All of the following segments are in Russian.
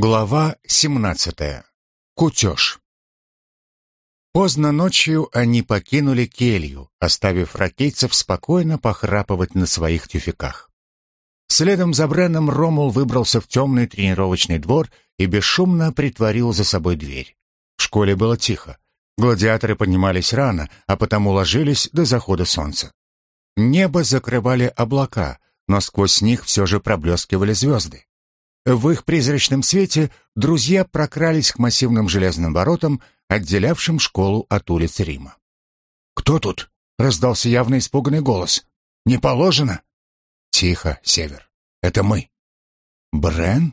Глава 17. Кутеж. Поздно ночью они покинули келью, оставив ракейцев спокойно похрапывать на своих тюфяках. Следом за Бреном Ромул выбрался в темный тренировочный двор и бесшумно притворил за собой дверь. В школе было тихо. Гладиаторы поднимались рано, а потому ложились до захода солнца. Небо закрывали облака, но сквозь них все же проблескивали звезды. В их призрачном свете друзья прокрались к массивным железным воротам, отделявшим школу от улиц Рима. «Кто тут?» — раздался явно испуганный голос. «Не положено?» «Тихо, Север. Это мы». «Брен?»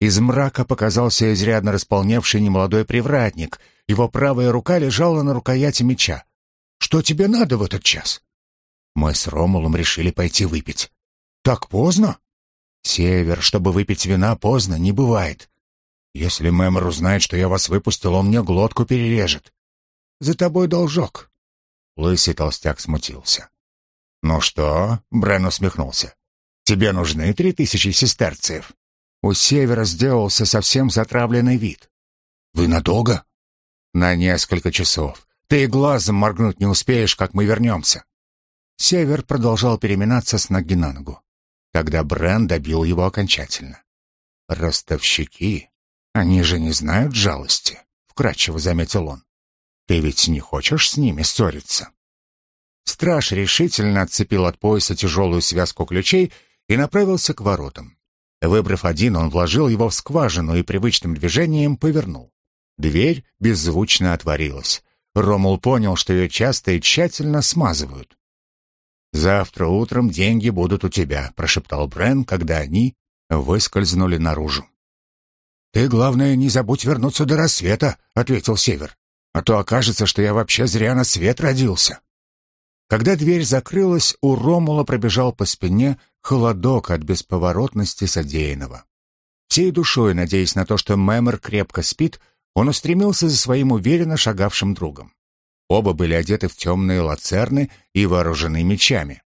Из мрака показался изрядно располневший немолодой привратник. Его правая рука лежала на рукояти меча. «Что тебе надо в этот час?» Мы с Ромулом решили пойти выпить. «Так поздно?» Север, чтобы выпить вина, поздно не бывает. Если Мэмор узнает, что я вас выпустил, он мне глотку перережет. За тобой должок. Лысый толстяк смутился. Ну что? Брен усмехнулся. Тебе нужны три тысячи сестерцев. У Севера сделался совсем затравленный вид. Вы надолго? На несколько часов. Ты и глазом моргнуть не успеешь, как мы вернемся. Север продолжал переминаться с ноги на ногу. Тогда Брен добил его окончательно. «Ростовщики, они же не знают жалости», — вкратчиво заметил он. «Ты ведь не хочешь с ними ссориться?» Страж решительно отцепил от пояса тяжелую связку ключей и направился к воротам. Выбрав один, он вложил его в скважину и привычным движением повернул. Дверь беззвучно отворилась. Ромул понял, что ее часто и тщательно смазывают. «Завтра утром деньги будут у тебя», — прошептал Брен, когда они выскользнули наружу. «Ты, главное, не забудь вернуться до рассвета», — ответил Север. «А то окажется, что я вообще зря на свет родился». Когда дверь закрылась, у Ромула пробежал по спине холодок от бесповоротности содеянного. Всей душой, надеясь на то, что Мэмор крепко спит, он устремился за своим уверенно шагавшим другом. Оба были одеты в темные лацерны и вооружены мечами.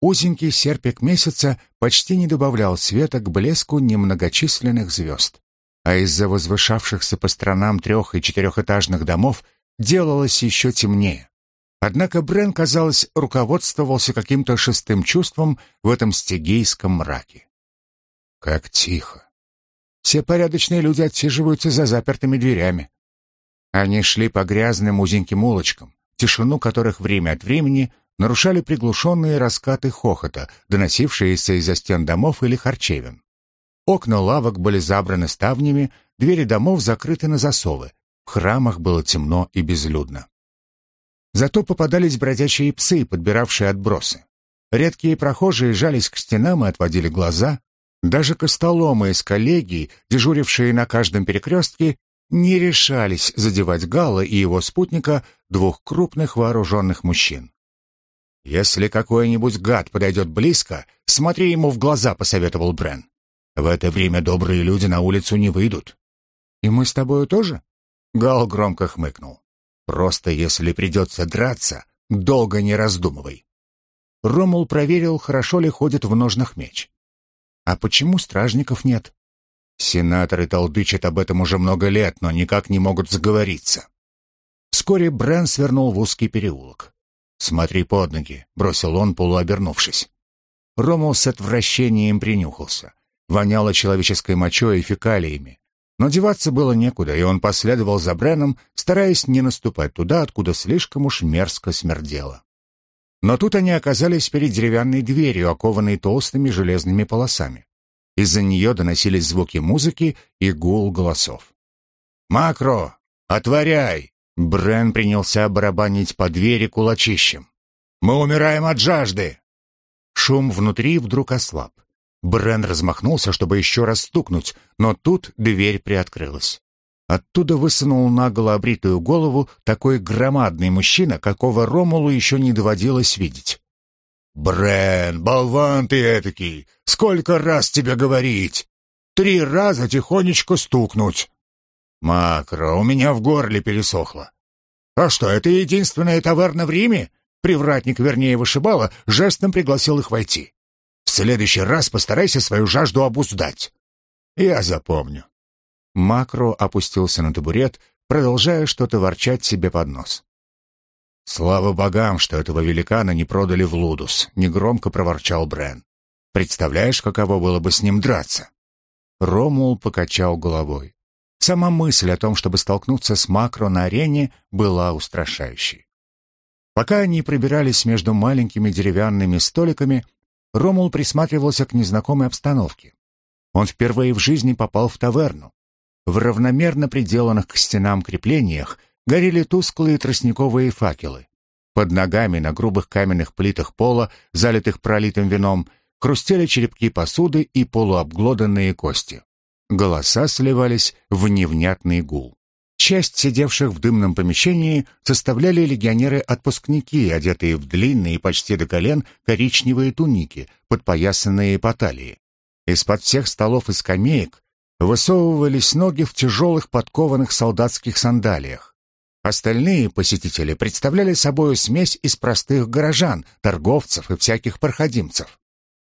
Узенький серпик месяца почти не добавлял света к блеску немногочисленных звезд, а из-за возвышавшихся по сторонам трех- и четырехэтажных домов делалось еще темнее. Однако Брен, казалось, руководствовался каким-то шестым чувством в этом стигийском мраке. Как тихо. Все порядочные люди отсиживаются за запертыми дверями. Они шли по грязным узеньким улочкам, тишину которых время от времени нарушали приглушенные раскаты хохота, доносившиеся из-за стен домов или харчевин. Окна лавок были забраны ставнями, двери домов закрыты на засовы. В храмах было темно и безлюдно. Зато попадались бродячие псы, подбиравшие отбросы. Редкие прохожие жались к стенам и отводили глаза. Даже костоломы из коллегии, дежурившие на каждом перекрестке, не решались задевать Гала и его спутника, двух крупных вооруженных мужчин. «Если какой-нибудь гад подойдет близко, смотри ему в глаза», — посоветовал Брен. «В это время добрые люди на улицу не выйдут». «И мы с тобою тоже?» Гал громко хмыкнул. «Просто если придется драться, долго не раздумывай». Ромул проверил, хорошо ли ходит в ножнах меч. «А почему стражников нет?» Сенаторы толдычат об этом уже много лет, но никак не могут заговориться. Вскоре Брэн свернул в узкий переулок. «Смотри под ноги», — бросил он, полуобернувшись. Ромул с отвращением принюхался. Воняло человеческой мочой и фекалиями. Но деваться было некуда, и он последовал за Бреном, стараясь не наступать туда, откуда слишком уж мерзко смердело. Но тут они оказались перед деревянной дверью, окованной толстыми железными полосами. Из-за нее доносились звуки музыки и гул голосов. «Макро! Отворяй!» Брен принялся барабанить по двери кулачищем. «Мы умираем от жажды!» Шум внутри вдруг ослаб. Брен размахнулся, чтобы еще раз стукнуть, но тут дверь приоткрылась. Оттуда высунул наголо обритую голову такой громадный мужчина, какого Ромулу еще не доводилось видеть. «Брен, болван ты этакий! Сколько раз тебе говорить? Три раза тихонечко стукнуть!» «Макро, у меня в горле пересохло!» «А что, это единственная таверна в Риме?» Привратник, вернее, вышибала, жестом пригласил их войти. «В следующий раз постарайся свою жажду обуздать». «Я запомню». Макро опустился на табурет, продолжая что-то ворчать себе под нос. «Слава богам, что этого великана не продали в Лудус», — негромко проворчал Брен. «Представляешь, каково было бы с ним драться?» Ромул покачал головой. Сама мысль о том, чтобы столкнуться с Макро на арене, была устрашающей. Пока они пробирались между маленькими деревянными столиками, Ромул присматривался к незнакомой обстановке. Он впервые в жизни попал в таверну. В равномерно приделанных к стенам креплениях горели тусклые тростниковые факелы. Под ногами на грубых каменных плитах пола, залитых пролитым вином, хрустели черепки посуды и полуобглоданные кости. Голоса сливались в невнятный гул. Часть сидевших в дымном помещении составляли легионеры-отпускники, одетые в длинные почти до колен коричневые туники, подпоясанные по талии. Из-под всех столов и скамеек высовывались ноги в тяжелых подкованных солдатских сандалиях. Остальные посетители представляли собой смесь из простых горожан, торговцев и всяких проходимцев.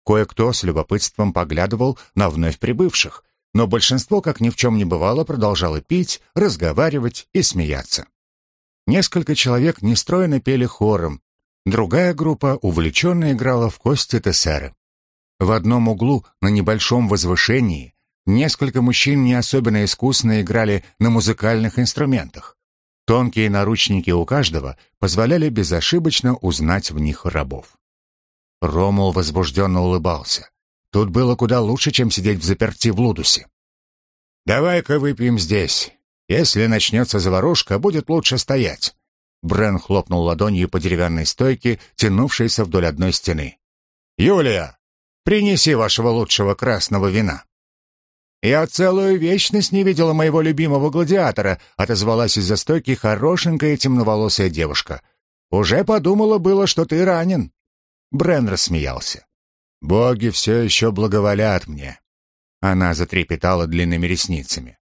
Кое-кто с любопытством поглядывал на вновь прибывших, но большинство, как ни в чем не бывало, продолжало пить, разговаривать и смеяться. Несколько человек нестройно пели хором, другая группа увлеченно играла в кости тессеры. В одном углу, на небольшом возвышении, Несколько мужчин не особенно искусно играли на музыкальных инструментах. Тонкие наручники у каждого позволяли безошибочно узнать в них рабов. Ромул возбужденно улыбался. Тут было куда лучше, чем сидеть в заперти в Лудусе. «Давай-ка выпьем здесь. Если начнется заварушка, будет лучше стоять». Брен хлопнул ладонью по деревянной стойке, тянувшейся вдоль одной стены. «Юлия, принеси вашего лучшего красного вина». «Я целую вечность не видела моего любимого гладиатора», — отозвалась из-за стойки хорошенькая темноволосая девушка. «Уже подумала было, что ты ранен». Брен рассмеялся. «Боги все еще благоволят мне». Она затрепетала длинными ресницами.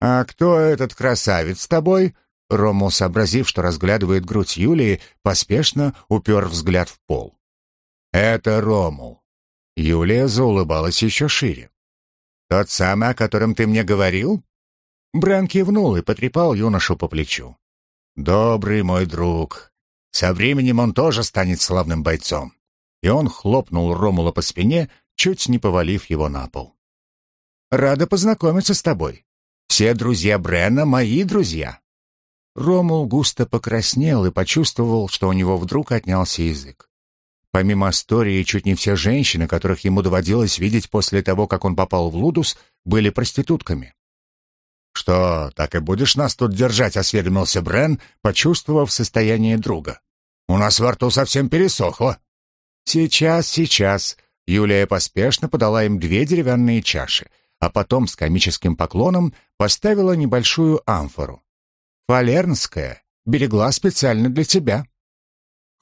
«А кто этот красавец с тобой?» Рому, сообразив, что разглядывает грудь Юлии, поспешно упер взгляд в пол. «Это Рому. Юлия заулыбалась еще шире. «Тот самый, о котором ты мне говорил?» Бран кивнул и потрепал юношу по плечу. «Добрый мой друг. Со временем он тоже станет славным бойцом». И он хлопнул Ромула по спине, чуть не повалив его на пол. «Рада познакомиться с тобой. Все друзья Брена мои друзья». Ромул густо покраснел и почувствовал, что у него вдруг отнялся язык. Помимо истории, чуть не все женщины, которых ему доводилось видеть после того, как он попал в Лудус, были проститутками. «Что, так и будешь нас тут держать?» — осведомился Брен, почувствовав состояние друга. «У нас во рту совсем пересохло». «Сейчас, сейчас». Юлия поспешно подала им две деревянные чаши, а потом с комическим поклоном поставила небольшую амфору. «Фалернская, берегла специально для тебя».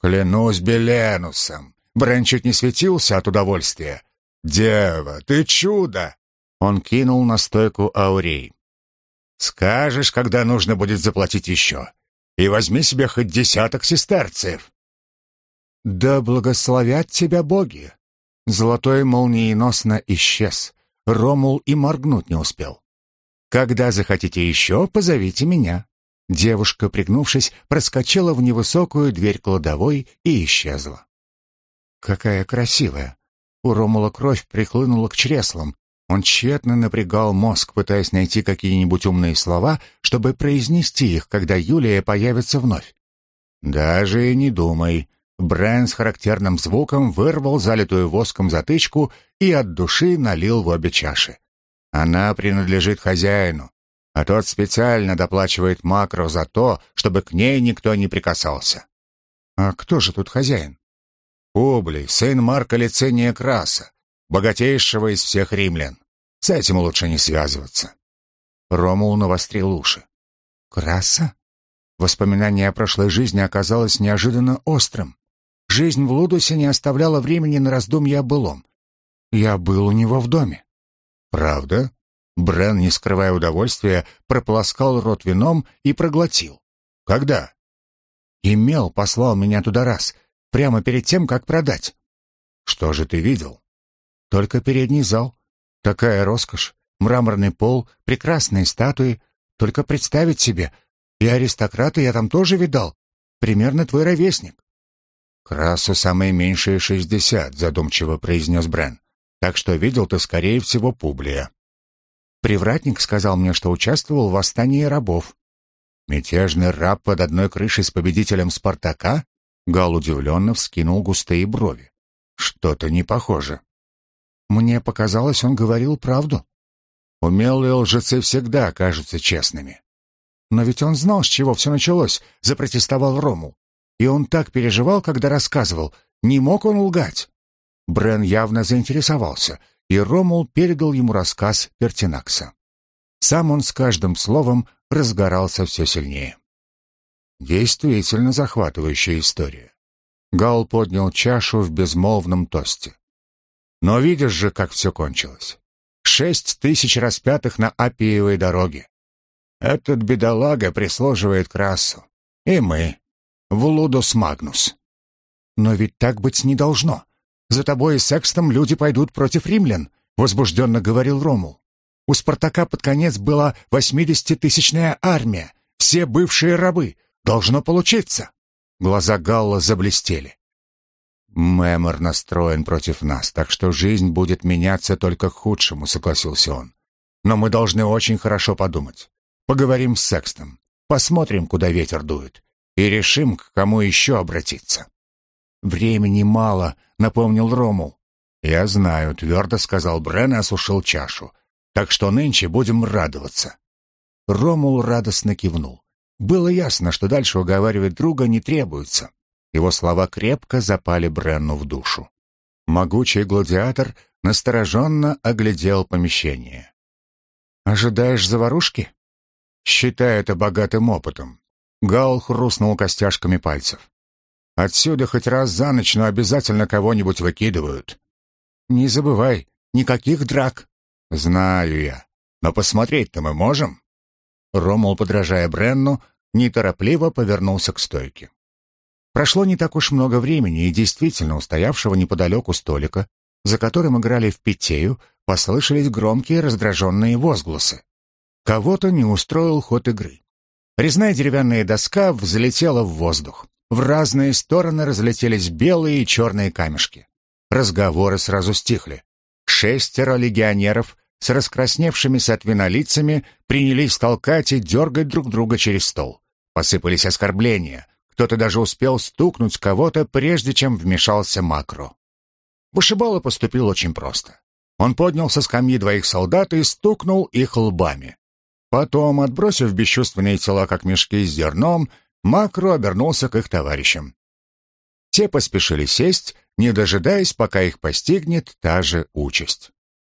«Клянусь Беленусом!» Брен чуть не светился от удовольствия. «Дева, ты чудо!» Он кинул на стойку Аурей. «Скажешь, когда нужно будет заплатить еще. И возьми себе хоть десяток сестерцев». «Да благословят тебя боги!» Золотой молниеносно исчез. Ромул и моргнуть не успел. «Когда захотите еще, позовите меня». Девушка, пригнувшись, проскочила в невысокую дверь кладовой и исчезла. «Какая красивая!» У Ромула кровь прихлынула к чреслам. Он тщетно напрягал мозг, пытаясь найти какие-нибудь умные слова, чтобы произнести их, когда Юлия появится вновь. «Даже и не думай». Брэн с характерным звуком вырвал залитую воском затычку и от души налил в обе чаши. «Она принадлежит хозяину а тот специально доплачивает макро за то, чтобы к ней никто не прикасался. А кто же тут хозяин? Публий, сын Марка Лицения Краса, богатейшего из всех римлян. С этим лучше не связываться. Ромул навострил уши. Краса? Воспоминание о прошлой жизни оказалось неожиданно острым. Жизнь в Лудусе не оставляла времени на раздумья о былом. Я был у него в доме. Правда? Брен, не скрывая удовольствия, прополоскал рот вином и проглотил. «Когда?» «Имел послал меня туда раз, прямо перед тем, как продать». «Что же ты видел?» «Только передний зал. Такая роскошь. Мраморный пол, прекрасные статуи. Только представить себе, и аристократа я там тоже видал. Примерно твой ровесник. «Красу самое меньшее шестьдесят», — задумчиво произнес Брен. «Так что видел ты, скорее всего, Публия». Привратник сказал мне, что участвовал в восстании рабов. Мятежный раб под одной крышей с победителем Спартака? Гал удивленно вскинул густые брови. Что-то не похоже. Мне показалось, он говорил правду. Умелые лжецы всегда кажутся честными. Но ведь он знал, с чего все началось, запротестовал Ромул. И он так переживал, когда рассказывал. Не мог он лгать. Брен явно заинтересовался, и Ромул передал ему рассказ Пертинакса. Сам он с каждым словом разгорался все сильнее. Действительно захватывающая история. Гал поднял чашу в безмолвном тосте. Но видишь же, как все кончилось. Шесть тысяч распятых на Апиевой дороге. Этот бедолага прислуживает Красу. И мы. В Лудос Магнус. Но ведь так быть не должно. За тобой и Секстом люди пойдут против римлян, возбужденно говорил Ромул. У Спартака под конец была восьмидесятитысячная армия, все бывшие рабы. Должно получиться. Глаза Галла заблестели. Мэмор настроен против нас, так что жизнь будет меняться только к худшему, согласился он. Но мы должны очень хорошо подумать. Поговорим с Секстом, посмотрим, куда ветер дует, и решим, к кому еще обратиться. Времени мало, напомнил Ромул. Я знаю, твердо сказал Брен и осушил чашу. Так что нынче будем радоваться». Ромул радостно кивнул. Было ясно, что дальше уговаривать друга не требуется. Его слова крепко запали Бренну в душу. Могучий гладиатор настороженно оглядел помещение. «Ожидаешь заварушки?» «Считай это богатым опытом». Гал хрустнул костяшками пальцев. «Отсюда хоть раз за ночь, но обязательно кого-нибудь выкидывают». «Не забывай, никаких драк». «Знаю я. Но посмотреть-то мы можем?» Ромул, подражая Бренну, неторопливо повернулся к стойке. Прошло не так уж много времени, и действительно, у стоявшего неподалеку столика, за которым играли в питею, послышались громкие раздраженные возгласы. Кого-то не устроил ход игры. Резная деревянная доска взлетела в воздух. В разные стороны разлетелись белые и черные камешки. Разговоры сразу стихли. Шестеро легионеров с раскрасневшимися от вина лицами принялись толкать и дергать друг друга через стол. Посыпались оскорбления. Кто-то даже успел стукнуть кого-то, прежде чем вмешался Макро. Вышибало поступил очень просто. Он поднял со скамьи двоих солдат и стукнул их лбами. Потом, отбросив бесчувственные тела, как мешки с зерном, Макро обернулся к их товарищам. Те поспешили сесть, не дожидаясь, пока их постигнет та же участь.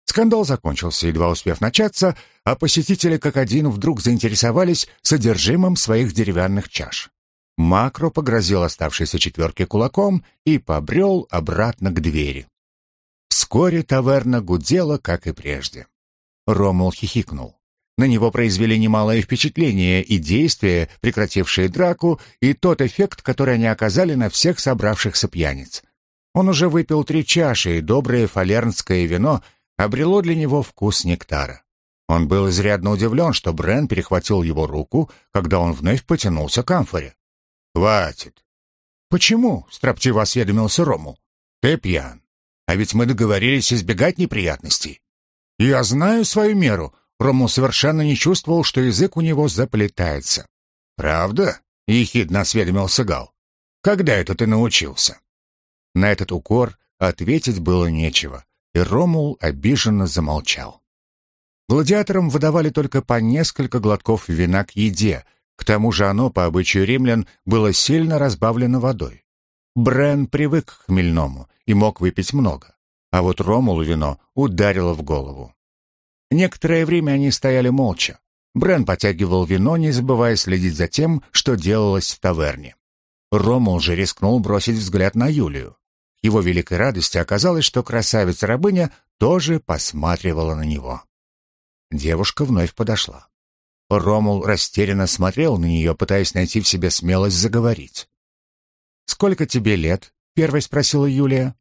Скандал закончился, едва успев начаться, а посетители как один вдруг заинтересовались содержимым своих деревянных чаш. Макро погрозил оставшейся четверке кулаком и побрел обратно к двери. Вскоре таверна гудела, как и прежде. Ромул хихикнул. На него произвели немалое впечатление и действия, прекратившие драку, и тот эффект, который они оказали на всех собравшихся пьяниц. Он уже выпил три чаши, и доброе фалернское вино обрело для него вкус нектара. Он был изрядно удивлен, что Брен перехватил его руку, когда он вновь потянулся к амфоре. «Хватит». «Почему?» — строптиво осведомился Рому. «Ты пьян. А ведь мы договорились избегать неприятностей». «Я знаю свою меру». Рому совершенно не чувствовал, что язык у него заплетается. «Правда?» — ехидно осведомился Гал. «Когда это ты научился?» На этот укор ответить было нечего, и Ромул обиженно замолчал. Гладиаторам выдавали только по несколько глотков вина к еде, к тому же оно, по обычаю римлян, было сильно разбавлено водой. Брен привык к хмельному и мог выпить много, а вот Ромулу вино ударило в голову. Некоторое время они стояли молча. Брен потягивал вино, не забывая следить за тем, что делалось в таверне. Ромул же рискнул бросить взгляд на Юлию его великой радости оказалось, что красавица-рабыня тоже посматривала на него. Девушка вновь подошла. Ромул растерянно смотрел на нее, пытаясь найти в себе смелость заговорить. «Сколько тебе лет?» — первой спросила Юлия.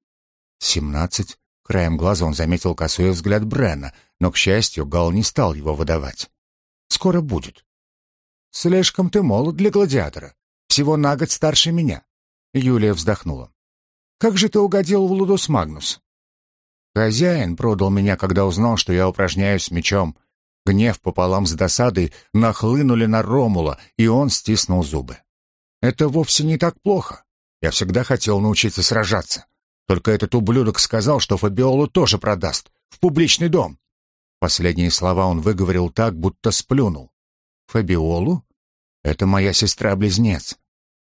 «Семнадцать. Краем глаза он заметил косой взгляд Брена, но, к счастью, Гал не стал его выдавать. «Скоро будет». «Слишком ты молод для гладиатора. Всего на год старше меня». Юлия вздохнула. «Как же ты угодил в Лудус Магнус?» «Хозяин продал меня, когда узнал, что я упражняюсь мечом. Гнев пополам с досадой нахлынули на Ромула, и он стиснул зубы. «Это вовсе не так плохо. Я всегда хотел научиться сражаться. Только этот ублюдок сказал, что Фабиолу тоже продаст. В публичный дом». Последние слова он выговорил так, будто сплюнул. «Фабиолу? Это моя сестра-близнец.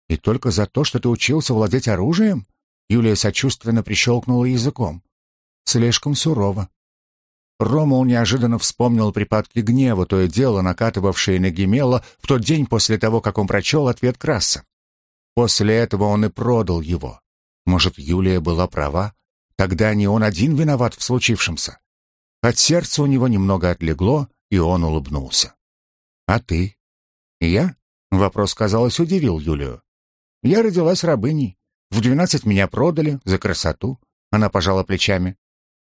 И только за то, что ты учился владеть оружием?» Юлия сочувственно прищелкнула языком. «Слишком сурово. Ромул неожиданно вспомнил припадки гнева, то и дело накатывавшие на Гемела в тот день после того, как он прочел ответ Краса. После этого он и продал его. Может, Юлия была права? Тогда не он один виноват в случившемся. От сердца у него немного отлегло, и он улыбнулся. «А ты?» «Я?» — вопрос, казалось, удивил Юлию. «Я родилась рабыней. В двенадцать меня продали за красоту». Она пожала плечами.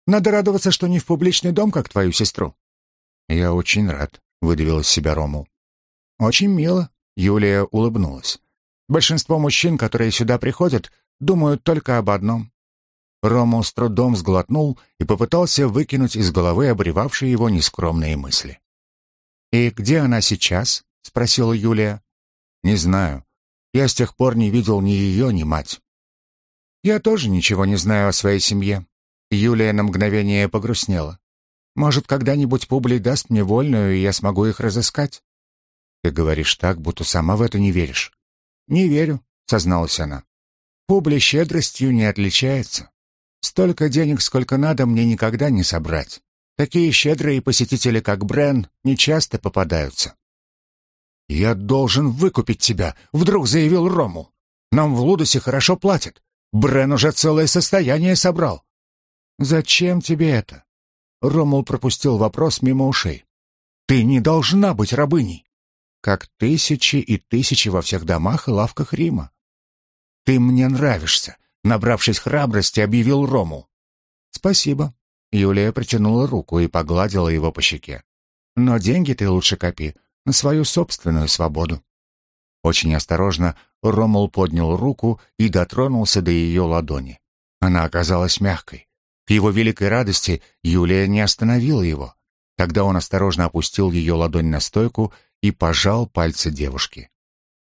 Надо радоваться, что не в публичный дом, как твою сестру». «Я очень рад», — выдавил из себя Рому. «Очень мило», — Юлия улыбнулась. «Большинство мужчин, которые сюда приходят, думают только об одном». Рому с трудом сглотнул и попытался выкинуть из головы обревавшие его нескромные мысли. «И где она сейчас?» — спросила Юлия. «Не знаю. Я с тех пор не видел ни ее, ни мать». «Я тоже ничего не знаю о своей семье. Юлия на мгновение погрустнела. «Может, когда-нибудь Публий даст мне вольную, и я смогу их разыскать?» «Ты говоришь так, будто сама в это не веришь». «Не верю», — созналась она. «Публий щедростью не отличается. Столько денег, сколько надо, мне никогда не собрать. Такие щедрые посетители, как Брен, нечасто попадаются». «Я должен выкупить тебя», — вдруг заявил Рому. «Нам в Лудосе хорошо платят. Брен уже целое состояние собрал. «Зачем тебе это?» Ромул пропустил вопрос мимо ушей. «Ты не должна быть рабыней, как тысячи и тысячи во всех домах и лавках Рима. Ты мне нравишься», — набравшись храбрости, объявил Рому. «Спасибо». Юлия протянула руку и погладила его по щеке. «Но деньги ты лучше копи на свою собственную свободу». Очень осторожно Ромул поднял руку и дотронулся до ее ладони. Она оказалась мягкой. К его великой радости Юлия не остановила его. Тогда он осторожно опустил ее ладонь на стойку и пожал пальцы девушки.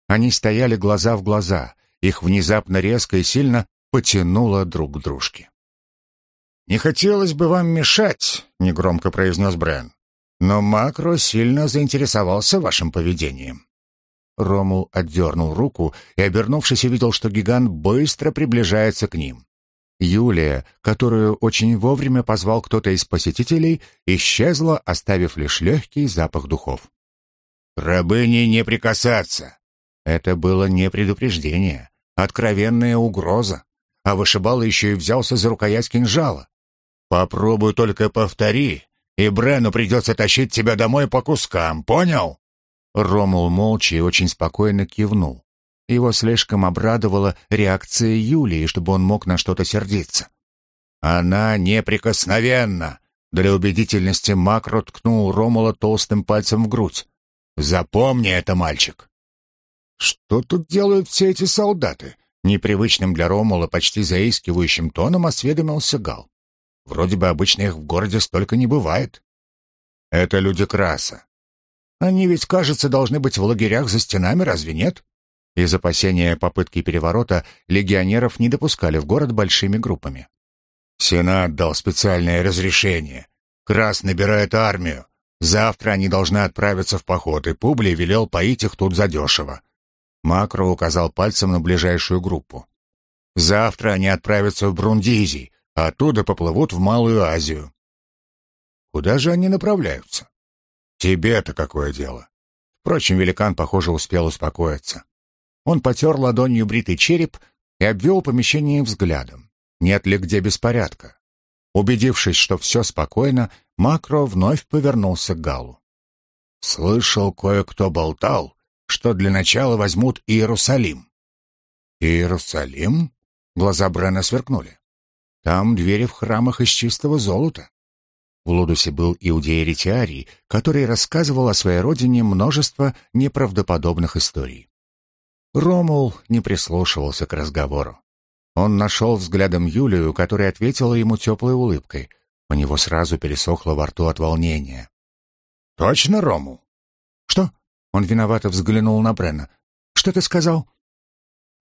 Они стояли глаза в глаза, их внезапно резко и сильно потянуло друг к дружке. «Не хотелось бы вам мешать», — негромко произнес Брен, «но Макро сильно заинтересовался вашим поведением». Ромул отдернул руку и, обернувшись, увидел, что гигант быстро приближается к ним. Юлия, которую очень вовремя позвал кто-то из посетителей, исчезла, оставив лишь легкий запах духов. «Рабыне не прикасаться!» Это было не предупреждение, откровенная угроза, а вышибал еще и взялся за рукоять кинжала. «Попробуй только повтори, и Брену придется тащить тебя домой по кускам, понял?» Ромул молча и очень спокойно кивнул. Его слишком обрадовала реакция Юлии, чтобы он мог на что-то сердиться. «Она неприкосновенна!» Для убедительности Макро ткнул Ромула толстым пальцем в грудь. «Запомни это, мальчик!» «Что тут делают все эти солдаты?» Непривычным для Ромула, почти заискивающим тоном осведомился Гал. «Вроде бы обычно их в городе столько не бывает». «Это люди Краса. Они ведь, кажется, должны быть в лагерях за стенами, разве нет?» Из опасения попытки переворота легионеров не допускали в город большими группами. Сенат дал специальное разрешение. Крас набирает армию. Завтра они должны отправиться в поход, и Публий велел поить их тут задешево. Макро указал пальцем на ближайшую группу. Завтра они отправятся в Брундизий, а оттуда поплывут в Малую Азию. Куда же они направляются? Тебе-то какое дело? Впрочем, великан, похоже, успел успокоиться. Он потер ладонью бритый череп и обвел помещение взглядом. Нет ли где беспорядка? Убедившись, что все спокойно, Макро вновь повернулся к Галу. «Слышал, кое-кто болтал, что для начала возьмут Иерусалим». «Иерусалим?» — глаза Брена сверкнули. Там двери в храмах из чистого золота. В Лудусе был иудей Ретиарий, который рассказывал о своей родине множество неправдоподобных историй. Ромул не прислушивался к разговору. Он нашел взглядом Юлию, которая ответила ему теплой улыбкой. У него сразу пересохло во рту от волнения. «Точно, Рому?» «Что?» — он виновато взглянул на Брена. «Что ты сказал?»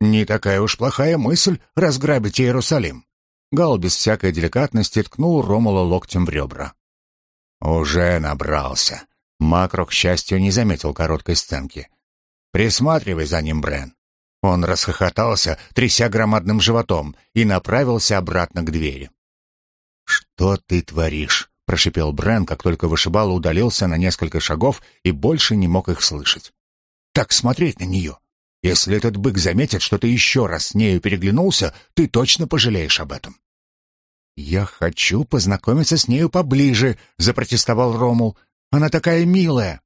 «Не такая уж плохая мысль разграбить Иерусалим». Гал без всякой деликатности ткнул Ромула локтем в ребра. «Уже набрался». Макро, к счастью, не заметил короткой сценки. «Присматривай за ним, Брен». Он расхохотался, тряся громадным животом, и направился обратно к двери. «Что ты творишь?» — прошипел Брен, как только вышибало удалился на несколько шагов и больше не мог их слышать. «Так смотреть на нее! Если этот бык заметит, что ты еще раз с нею переглянулся, ты точно пожалеешь об этом». «Я хочу познакомиться с нею поближе», — запротестовал Ромул. «Она такая милая».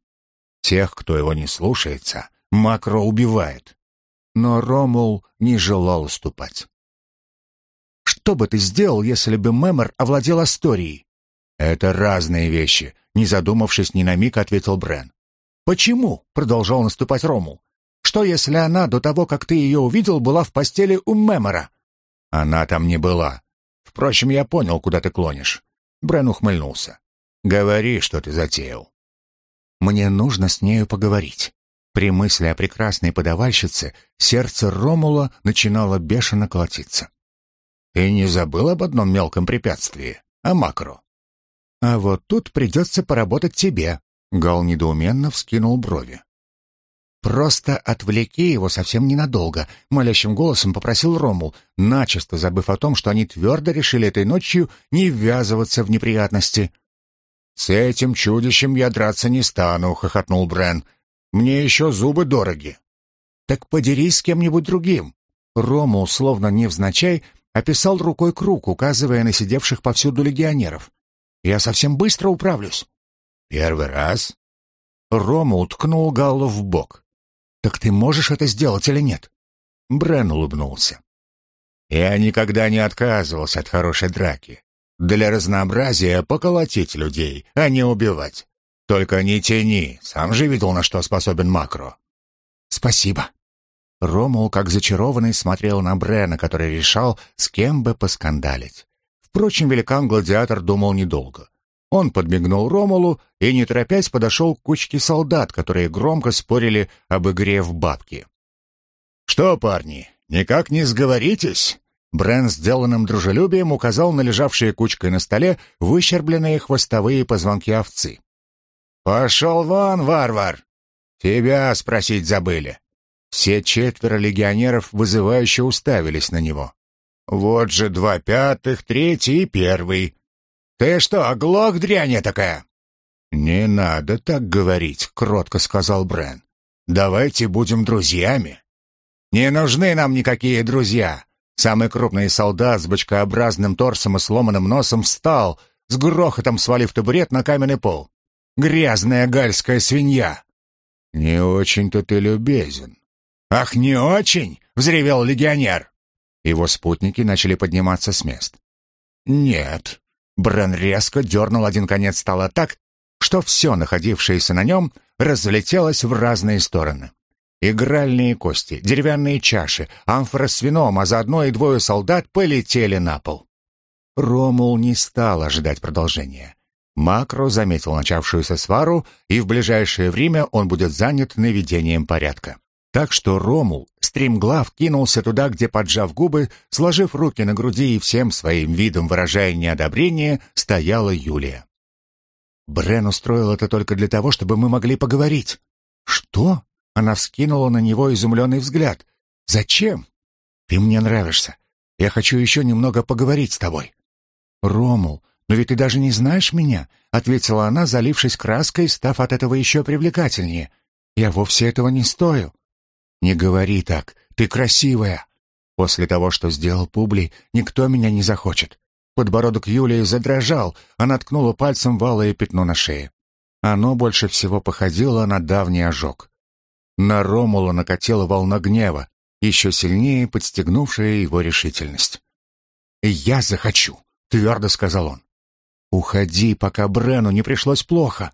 Тех, кто его не слушается, Макро убивает. Но Ромул не желал уступать. «Что бы ты сделал, если бы Мэмор овладел Асторией?» «Это разные вещи», — не задумавшись ни на миг, ответил Брен. «Почему?» — продолжал наступать Ромул. Что, если она до того, как ты ее увидел, была в постели у Мемора?» «Она там не была. Впрочем, я понял, куда ты клонишь». Брен ухмыльнулся. «Говори, что ты затеял». «Мне нужно с нею поговорить». При мысли о прекрасной подавальщице сердце Ромула начинало бешено колотиться. «Ты не забыл об одном мелком препятствии? О макро?» «А вот тут придется поработать тебе», — Гал недоуменно вскинул брови. «Просто отвлеки его совсем ненадолго», — молящим голосом попросил Ромул, начисто забыв о том, что они твердо решили этой ночью не ввязываться в неприятности. «С этим чудищем я драться не стану», — хохотнул Брен. «Мне еще зубы дороги». «Так подерись с кем-нибудь другим». Ромул, словно невзначай, описал рукой круг, указывая на сидевших повсюду легионеров. «Я совсем быстро управлюсь». «Первый раз?» Ромул ткнул Галлу в бок. «Так ты можешь это сделать или нет?» Брен улыбнулся. «Я никогда не отказывался от хорошей драки. Для разнообразия поколотить людей, а не убивать. Только не тяни, сам же видел, на что способен Макро». «Спасибо». Ромул, как зачарованный, смотрел на Брена, который решал, с кем бы поскандалить. Впрочем, великан-гладиатор думал недолго. Он подмигнул Ромулу и, не торопясь, подошел к кучке солдат, которые громко спорили об игре в бабки. «Что, парни, никак не сговоритесь?» Брэн сделанным дружелюбием указал на лежавшие кучкой на столе выщербленные хвостовые позвонки овцы. «Пошел вон, варвар! Тебя спросить забыли!» Все четверо легионеров вызывающе уставились на него. «Вот же два пятых, третий и первый. «Ты что, оглох, дрянь такая?» «Не надо так говорить», — кротко сказал Брен. «Давайте будем друзьями». «Не нужны нам никакие друзья». Самый крупный солдат с бочкообразным торсом и сломанным носом встал, с грохотом свалив табурет на каменный пол. «Грязная гальская свинья!» «Не очень-то ты любезен». «Ах, не очень!» — взревел легионер. Его спутники начали подниматься с мест. «Нет, Брен резко дернул один конец стола так, что все, находившееся на нем, разлетелось в разные стороны. Игральные кости, деревянные чаши, амфора с вином, а заодно и двое солдат полетели на пол. Ромул не стал ожидать продолжения. Макро заметил начавшуюся свару, и в ближайшее время он будет занят наведением порядка. Так что Ромул стремглав кинулся туда, где, поджав губы, сложив руки на груди и всем своим видом выражая неодобрение, стояла Юлия. «Брен устроил это только для того, чтобы мы могли поговорить». «Что?» — она вскинула на него изумленный взгляд. «Зачем?» «Ты мне нравишься. Я хочу еще немного поговорить с тобой». «Ромул, но ведь ты даже не знаешь меня», — ответила она, залившись краской, став от этого еще привлекательнее. «Я вовсе этого не стою». «Не говори так, ты красивая!» После того, что сделал Публий, никто меня не захочет. Подбородок Юлии задрожал, она ткнула пальцем в алое пятно на шее. Оно больше всего походило на давний ожог. На Ромула накатила волна гнева, еще сильнее подстегнувшая его решительность. «Я захочу», — твердо сказал он. «Уходи, пока Брену не пришлось плохо».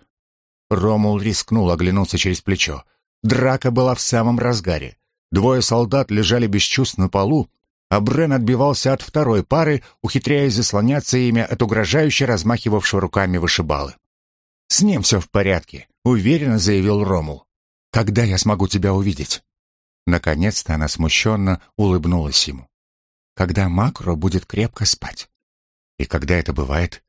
Ромул рискнул оглянуться через плечо. Драка была в самом разгаре. Двое солдат лежали без чувств на полу, а Брен отбивался от второй пары, ухитряясь заслоняться ими от угрожающе размахивавшего руками вышибалы. «С ним все в порядке», — уверенно заявил Ромул. «Когда я смогу тебя увидеть?» Наконец-то она смущенно улыбнулась ему. «Когда Макро будет крепко спать». «И когда это бывает?»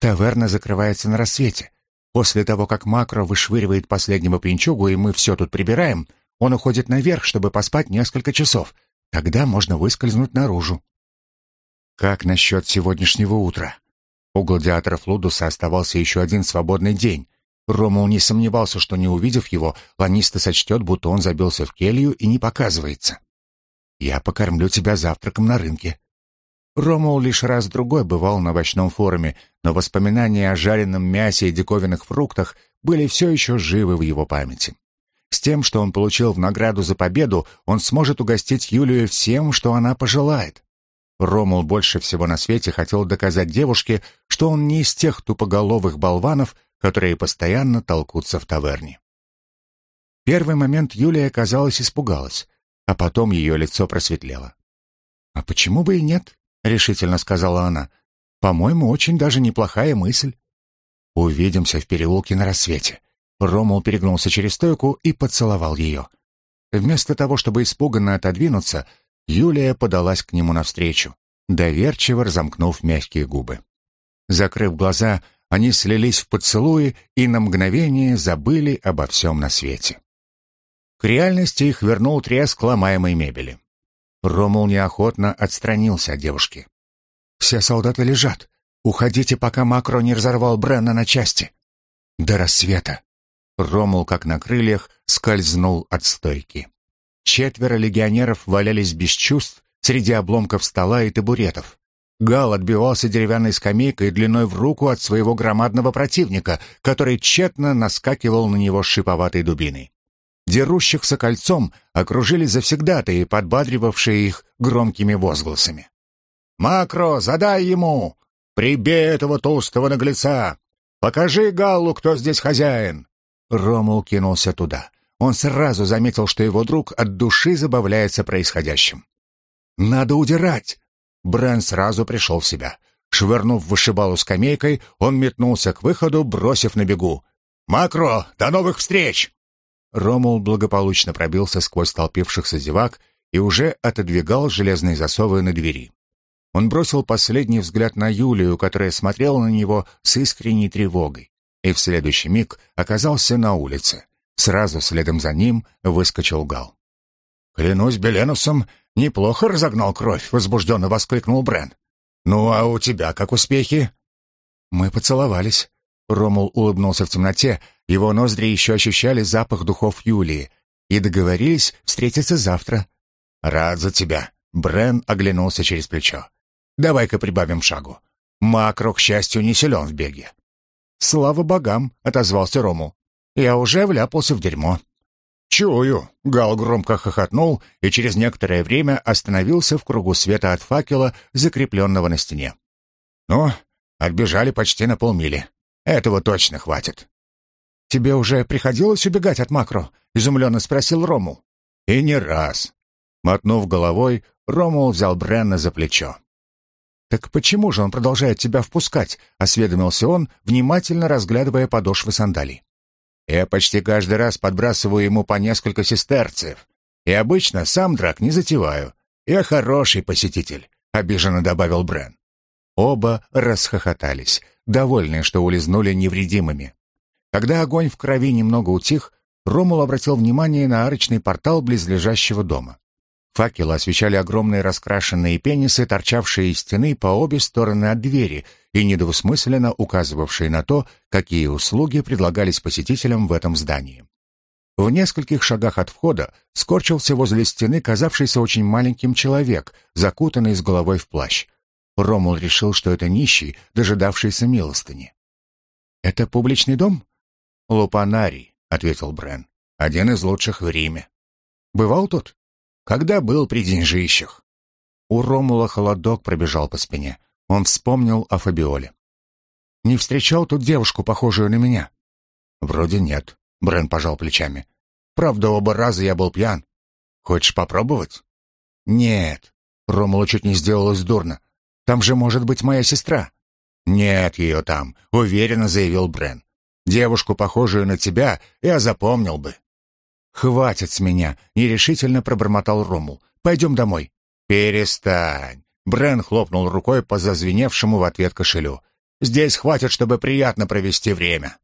«Таверна закрывается на рассвете. После того, как Макро вышвыривает последнего пинчугу, и мы все тут прибираем, он уходит наверх, чтобы поспать несколько часов. Тогда можно выскользнуть наружу». «Как насчет сегодняшнего утра?» У гладиаторов Лудуса оставался еще один свободный день. Ромул не сомневался, что, не увидев его, Ланиста сочтет, будто он забился в келью и не показывается. «Я покормлю тебя завтраком на рынке». Ромул лишь раз-другой бывал на овощном форуме, но воспоминания о жареном мясе и диковинных фруктах были все еще живы в его памяти. С тем, что он получил в награду за победу, он сможет угостить Юлию всем, что она пожелает. Ромул больше всего на свете хотел доказать девушке, что он не из тех тупоголовых болванов, которые постоянно толкутся в таверне. Первый момент Юлия, казалось, испугалась, а потом ее лицо просветлело. «А почему бы и нет?» — решительно сказала она. «По-моему, очень даже неплохая мысль». «Увидимся в переулке на рассвете». Ромул перегнулся через стойку и поцеловал ее. Вместо того, чтобы испуганно отодвинуться, Юлия подалась к нему навстречу, доверчиво разомкнув мягкие губы. Закрыв глаза, они слились в поцелуи и на мгновение забыли обо всем на свете. К реальности их вернул треск ломаемой мебели. Ромул неохотно отстранился от девушки. «Все солдаты лежат. Уходите, пока Макро не разорвал Бренна на части». «До рассвета». Ромул, как на крыльях, скользнул от стойки. Четверо легионеров валялись без чувств среди обломков стола и табуретов. Гал отбивался деревянной скамейкой длиной в руку от своего громадного противника, который тщетно наскакивал на него шиповатой дубиной. Дерущихся кольцом окружили завсегдатые, подбадривавшие их громкими возгласами. «Макро, задай ему! Прибей этого толстого наглеца! Покажи Галлу, кто здесь хозяин!» Ромул кинулся туда. Он сразу заметил, что его друг от души забавляется происходящим. «Надо удирать!» Брэн сразу пришел в себя. Швырнув вышибалу скамейкой, он метнулся к выходу, бросив на бегу. «Макро, до новых встреч!» Ромул благополучно пробился сквозь столпившихся зевак и уже отодвигал железные засовы на двери. Он бросил последний взгляд на Юлию, которая смотрела на него с искренней тревогой, и в следующий миг оказался на улице. Сразу следом за ним выскочил Гал. «Клянусь Беленусом, неплохо разогнал кровь», — возбужденно воскликнул Брен. «Ну, а у тебя как успехи?» Мы поцеловались. Ромул улыбнулся в темноте, его ноздри еще ощущали запах духов Юлии, и договорились встретиться завтра. «Рад за тебя», — Брен оглянулся через плечо. «Давай-ка прибавим шагу. Макро, к счастью, не силен в беге». «Слава богам», — отозвался Ромул. Я уже вляпался в дерьмо». «Чую!» — Гал громко хохотнул и через некоторое время остановился в кругу света от факела, закрепленного на стене. «Ну, отбежали почти на полмили. Этого точно хватит». «Тебе уже приходилось убегать от Макро?» — изумленно спросил Рому. «И не раз». Мотнув головой, Ромул взял Бренна за плечо. «Так почему же он продолжает тебя впускать?» — осведомился он, внимательно разглядывая подошвы сандалий. Я почти каждый раз подбрасываю ему по несколько сестерцев. И обычно сам драк не затеваю. Я хороший посетитель», — обиженно добавил Брен. Оба расхохотались, довольные, что улизнули невредимыми. Когда огонь в крови немного утих, Ромул обратил внимание на арочный портал близлежащего дома. Факелы освещали огромные раскрашенные пенисы, торчавшие из стены по обе стороны от двери и недвусмысленно указывавшие на то, какие услуги предлагались посетителям в этом здании. В нескольких шагах от входа скорчился возле стены казавшийся очень маленьким человек, закутанный с головой в плащ. Ромул решил, что это нищий, дожидавшийся милостыни. «Это публичный дом?» «Лупанарий», — ответил Брен. «Один из лучших в Риме». «Бывал тут?» когда был при деньжищах. У Ромула холодок пробежал по спине. Он вспомнил о Фабиоле. «Не встречал тут девушку, похожую на меня?» «Вроде нет», — Брен пожал плечами. «Правда, оба раза я был пьян. Хочешь попробовать?» «Нет». Ромулу чуть не сделалось дурно. «Там же может быть моя сестра». «Нет ее там», — уверенно заявил Брен. «Девушку, похожую на тебя, я запомнил бы». «Хватит с меня», — нерешительно пробормотал Ромул. «Пойдем домой». «Перестань!» Брен хлопнул рукой по зазвеневшему в ответ кошелю. «Здесь хватит, чтобы приятно провести время».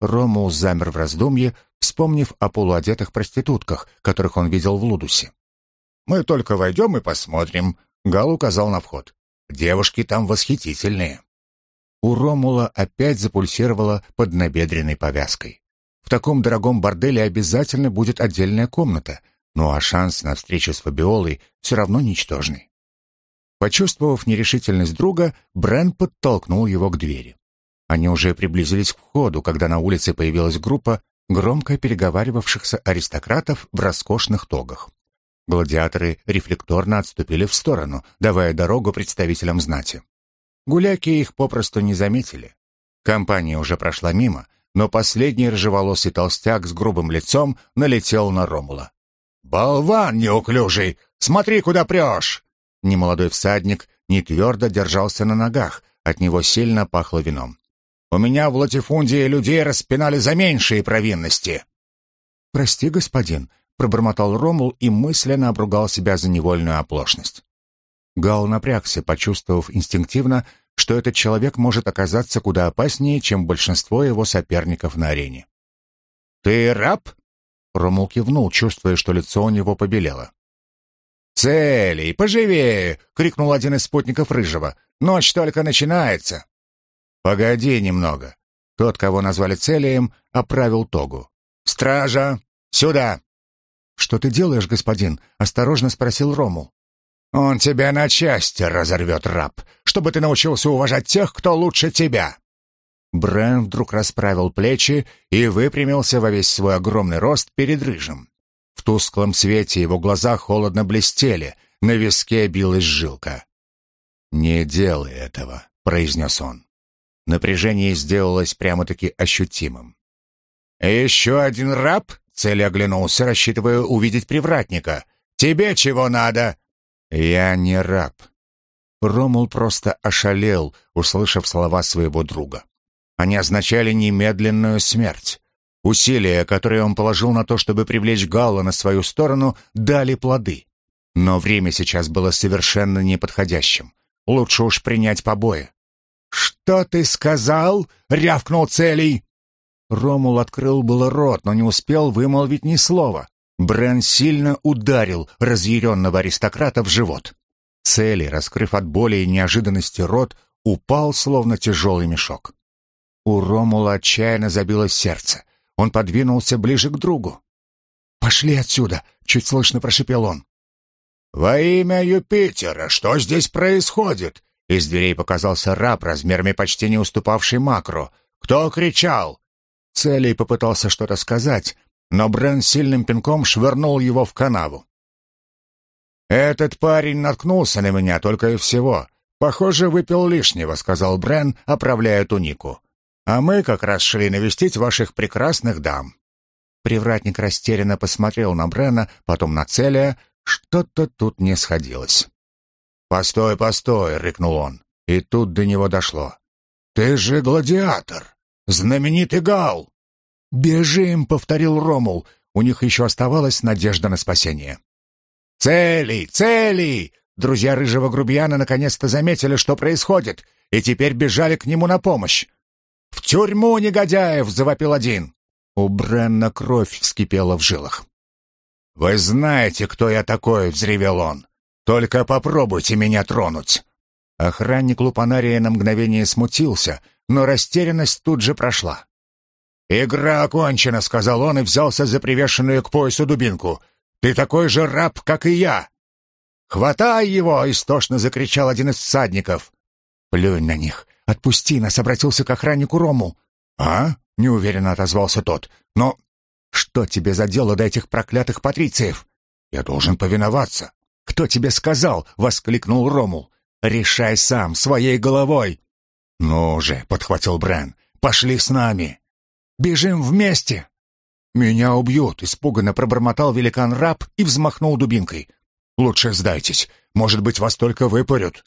Ромул замер в раздумье, вспомнив о полуодетых проститутках, которых он видел в Лудусе. «Мы только войдем и посмотрим», — Гал указал на вход. «Девушки там восхитительные». У Ромула опять запульсировала под набедренной повязкой. В таком дорогом борделе обязательно будет отдельная комната, ну а шанс на встречу с Фабиолой все равно ничтожный. Почувствовав нерешительность друга, Брен подтолкнул его к двери. Они уже приблизились к входу, когда на улице появилась группа громко переговаривавшихся аристократов в роскошных тогах. Гладиаторы рефлекторно отступили в сторону, давая дорогу представителям знати. Гуляки их попросту не заметили. Компания уже прошла мимо, но последний рыжеволосый толстяк с грубым лицом налетел на Ромула. «Болван неуклюжий! Смотри, куда прешь!» Немолодой всадник не твердо держался на ногах, от него сильно пахло вином. «У меня в латифундии людей распинали за меньшие провинности!» «Прости, господин», — пробормотал Ромул и мысленно обругал себя за невольную оплошность. Гал напрягся, почувствовав инстинктивно, что этот человек может оказаться куда опаснее, чем большинство его соперников на арене. «Ты раб?» Ромул кивнул, чувствуя, что лицо у него побелело. «Целей, поживее!» — крикнул один из спутников Рыжего. «Ночь только начинается!» «Погоди немного!» Тот, кого назвали Целием, оправил тогу. «Стража! Сюда!» «Что ты делаешь, господин?» — осторожно спросил Ромул. «Он тебя на части разорвет, раб, чтобы ты научился уважать тех, кто лучше тебя!» Брэн вдруг расправил плечи и выпрямился во весь свой огромный рост перед рыжим. В тусклом свете его глаза холодно блестели, на виске билась жилка. «Не делай этого», — произнес он. Напряжение сделалось прямо-таки ощутимым. «Еще один раб?» — Цель оглянулся, рассчитывая увидеть привратника. «Тебе чего надо?» «Я не раб». Ромул просто ошалел, услышав слова своего друга. Они означали немедленную смерть. Усилия, которые он положил на то, чтобы привлечь Галла на свою сторону, дали плоды. Но время сейчас было совершенно неподходящим. Лучше уж принять побои. «Что ты сказал?» — рявкнул Целий. Ромул открыл было рот, но не успел вымолвить ни слова. Брен сильно ударил разъяренного аристократа в живот. Цели, раскрыв от боли и неожиданности рот, упал, словно тяжелый мешок. У Ромула отчаянно забилось сердце. Он подвинулся ближе к другу. «Пошли отсюда!» — чуть слышно прошипел он. «Во имя Юпитера! Что здесь происходит?» Из дверей показался раб, размерами почти не уступавший макру. «Кто кричал?» Целий попытался что-то сказать, но Брен сильным пинком швырнул его в канаву. «Этот парень наткнулся на меня только и всего. Похоже, выпил лишнего», — сказал Брен, оправляя тунику. А мы как раз шли навестить ваших прекрасных дам». Привратник растерянно посмотрел на Брена, потом на Целия. Что-то тут не сходилось. «Постой, постой!» — рыкнул он. И тут до него дошло. «Ты же гладиатор! Знаменитый Гал!» «Бежим!» — повторил Ромул. У них еще оставалась надежда на спасение. «Цели! Цели!» Друзья рыжего грубияна наконец-то заметили, что происходит, и теперь бежали к нему на помощь. «В тюрьму, негодяев!» — завопил один. У Бренна кровь вскипела в жилах. «Вы знаете, кто я такой!» — взревел он. «Только попробуйте меня тронуть!» Охранник Лупанария на мгновение смутился, но растерянность тут же прошла. «Игра окончена», — сказал он и взялся за привешенную к поясу дубинку. «Ты такой же раб, как и я!» «Хватай его!» — истошно закричал один из всадников. «Плюнь на них! «Отпусти нас!» — обратился к охраннику Рому. «А?» — неуверенно отозвался тот. «Но что тебе за дело до этих проклятых патрициев?» «Я должен повиноваться. «Кто тебе сказал?» — воскликнул Ромул. «Решай сам, своей головой!» «Ну же!» — подхватил Брен. «Пошли с нами!» «Бежим вместе!» «Меня убьют!» — испуганно пробормотал великан-раб и взмахнул дубинкой. «Лучше сдайтесь. Может быть, вас только выпарют».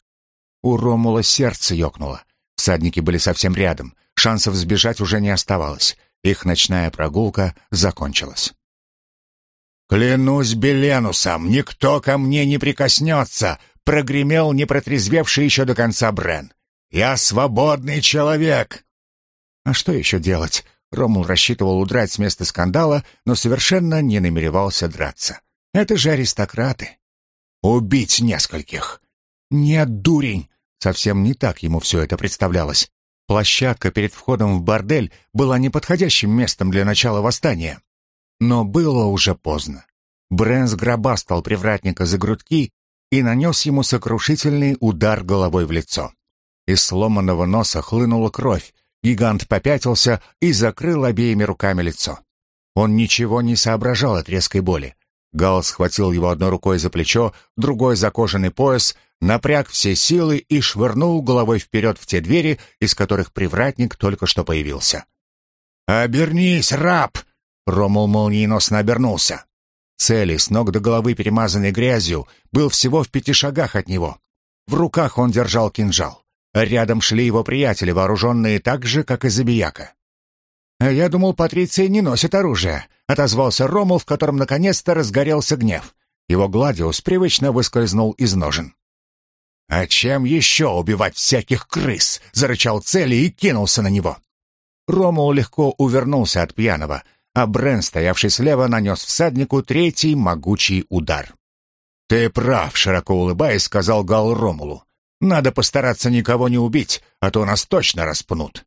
У Ромула сердце ёкнуло. Всадники были совсем рядом. Шансов сбежать уже не оставалось. Их ночная прогулка закончилась. «Клянусь Беленусом, никто ко мне не прикоснется!» — прогремел непротрезвевший еще до конца Брен. «Я свободный человек!» А что еще делать? Ромул рассчитывал удрать с места скандала, но совершенно не намеревался драться. Это же аристократы. Убить нескольких. Нет, дурень. Совсем не так ему все это представлялось. Площадка перед входом в бордель была неподходящим местом для начала восстания. Но было уже поздно. Брэн сгробастал привратника за грудки и нанес ему сокрушительный удар головой в лицо. Из сломанного носа хлынула кровь, гигант попятился и закрыл обеими руками лицо. Он ничего не соображал от резкой боли. Гал схватил его одной рукой за плечо, другой за кожаный пояс, напряг все силы и швырнул головой вперед в те двери, из которых привратник только что появился. «Обернись, раб!» Ромул молниеносно обернулся. Цели, с ног до головы перемазанной грязью, был всего в пяти шагах от него. В руках он держал кинжал. Рядом шли его приятели, вооруженные так же, как и Забияка. «А «Я думал, Патриция не носит оружие», — отозвался Ромул, в котором наконец-то разгорелся гнев. Его гладиус привычно выскользнул из ножен. «А чем еще убивать всяких крыс?» — зарычал Цели и кинулся на него. Ромул легко увернулся от пьяного, а Брен, стоявший слева, нанес всаднику третий могучий удар. «Ты прав», — широко улыбаясь, сказал Гал Ромулу. «Надо постараться никого не убить, а то нас точно распнут».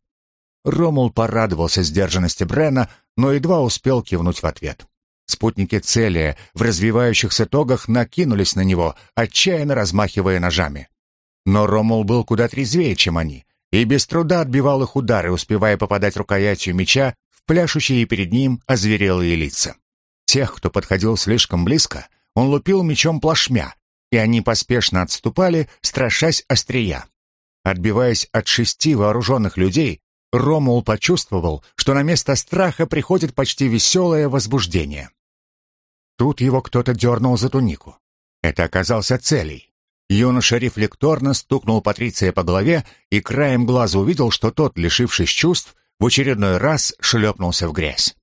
Ромул порадовался сдержанности Брена, но едва успел кивнуть в ответ. Спутники Целия в развивающихся тогах накинулись на него, отчаянно размахивая ножами. Но Ромул был куда трезвее, чем они, и без труда отбивал их удары, успевая попадать рукоятью меча пляшущие перед ним озверелые лица. Тех, кто подходил слишком близко, он лупил мечом плашмя, и они поспешно отступали, страшась острия. Отбиваясь от шести вооруженных людей, Ромул почувствовал, что на место страха приходит почти веселое возбуждение. Тут его кто-то дернул за тунику. Это оказался целей. Юноша рефлекторно стукнул Патриция по голове и краем глаза увидел, что тот, лишившись чувств, в очередной раз шлепнулся в грязь.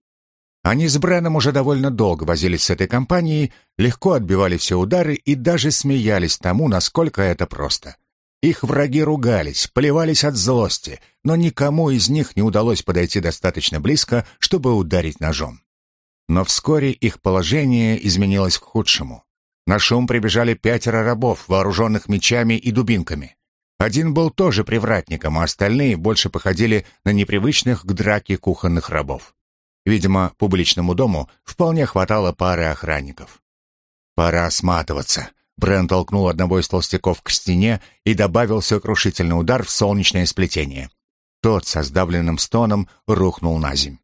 Они с Бреном уже довольно долго возились с этой компанией, легко отбивали все удары и даже смеялись тому, насколько это просто. Их враги ругались, плевались от злости, но никому из них не удалось подойти достаточно близко, чтобы ударить ножом. Но вскоре их положение изменилось к худшему. На шум прибежали пятеро рабов, вооруженных мечами и дубинками. Один был тоже привратником, а остальные больше походили на непривычных к драке кухонных рабов. Видимо, публичному дому вполне хватало пары охранников. «Пора сматываться», Брент толкнул одного из толстяков к стене и добавил сокрушительный удар в солнечное сплетение. Тот со сдавленным стоном рухнул на земь.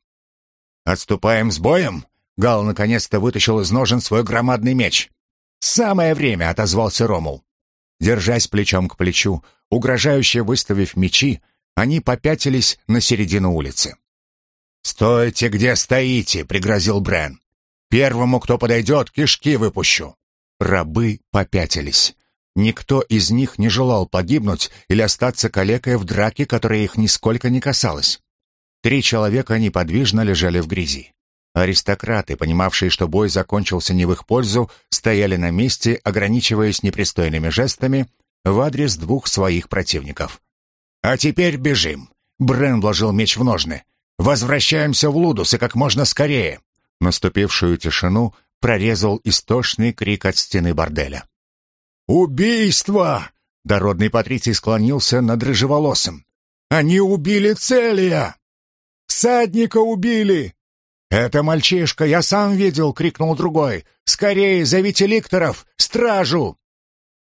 «Отступаем с боем?» Гал наконец-то вытащил из ножен свой громадный меч. «Самое время!» — отозвался Ромул. Держась плечом к плечу, угрожающе выставив мечи, они попятились на середину улицы. «Стойте, где стоите!» — пригрозил Брен. «Первому, кто подойдет, кишки выпущу!» Рабы попятились. Никто из них не желал погибнуть или остаться калекой в драке, которая их нисколько не касалась. Три человека неподвижно лежали в грязи. Аристократы, понимавшие, что бой закончился не в их пользу, стояли на месте, ограничиваясь непристойными жестами в адрес двух своих противников. «А теперь бежим!» Брен вложил меч в ножны. «Возвращаемся в Лудус и как можно скорее!» Наступившую тишину прорезал истошный крик от стены борделя. «Убийство!» Дородный Патриций склонился над рыжеволосым. «Они убили Целия! Всадника убили!» «Это мальчишка, я сам видел!» — крикнул другой. «Скорее зовите ликторов! Стражу!»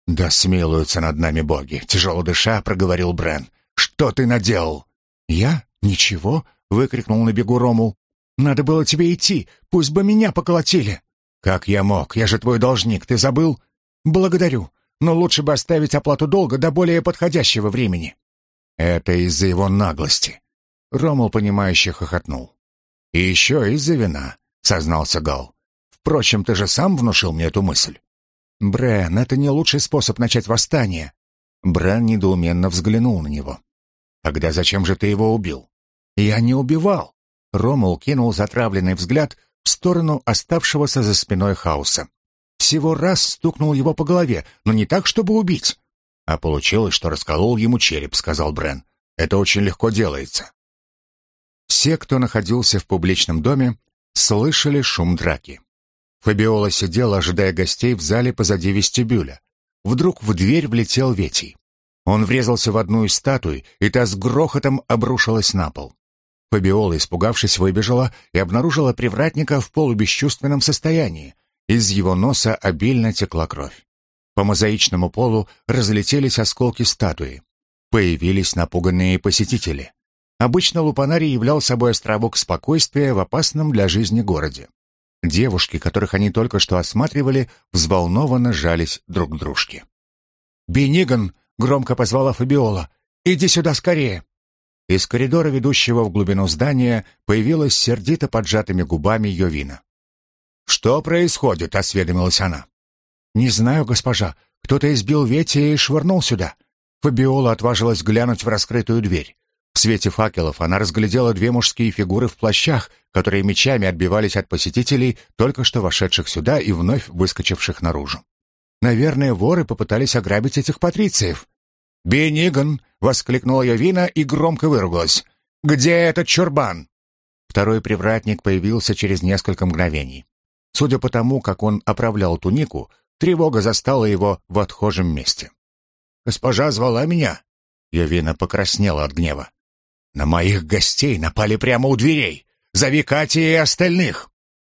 «Да смилуются над нами боги!» — тяжело дыша проговорил Брен. «Что ты наделал?» «Я? Ничего!» — выкрикнул на бегу Рому. «Надо было тебе идти, пусть бы меня поколотили!» «Как я мог? Я же твой должник, ты забыл?» «Благодарю, но лучше бы оставить оплату долга до более подходящего времени». «Это из-за его наглости». Ромул, понимающе хохотнул. «И еще из-за вина», — сознался Гал. «Впрочем, ты же сам внушил мне эту мысль». «Брэн, это не лучший способ начать восстание». Брэн недоуменно взглянул на него. «Тогда зачем же ты его убил?» «Я не убивал». Ромул кинул затравленный взгляд в сторону оставшегося за спиной хаоса. Всего раз стукнул его по голове, но не так, чтобы убить. А получилось, что расколол ему череп, сказал Брен. Это очень легко делается. Все, кто находился в публичном доме, слышали шум драки. Фабиола сидела, ожидая гостей в зале позади вестибюля. Вдруг в дверь влетел Ветий. Он врезался в одну из статуй, и та с грохотом обрушилась на пол. Фабиола, испугавшись, выбежала и обнаружила привратника в полубесчувственном состоянии. Из его носа обильно текла кровь. По мозаичному полу разлетелись осколки статуи. Появились напуганные посетители. Обычно Лупанарий являл собой островок спокойствия в опасном для жизни городе. Девушки, которых они только что осматривали, взволнованно жались друг к дружке. «Бениган!» — громко позвала Фабиола. «Иди сюда скорее!» Из коридора, ведущего в глубину здания, появилась сердито поджатыми губами Йовина. «Что происходит?» — осведомилась она. «Не знаю, госпожа. Кто-то избил Вети и швырнул сюда». Фабиола отважилась глянуть в раскрытую дверь. В свете факелов она разглядела две мужские фигуры в плащах, которые мечами отбивались от посетителей, только что вошедших сюда и вновь выскочивших наружу. Наверное, воры попытались ограбить этих патрициев. «Бениган!» — воскликнула Йовина и громко выругалась. «Где этот чурбан?» Второй привратник появился через несколько мгновений. Судя по тому, как он оправлял тунику, тревога застала его в отхожем месте. «Госпожа звала меня?» Йовина покраснела от гнева. «На моих гостей напали прямо у дверей! Зови Кати и остальных!»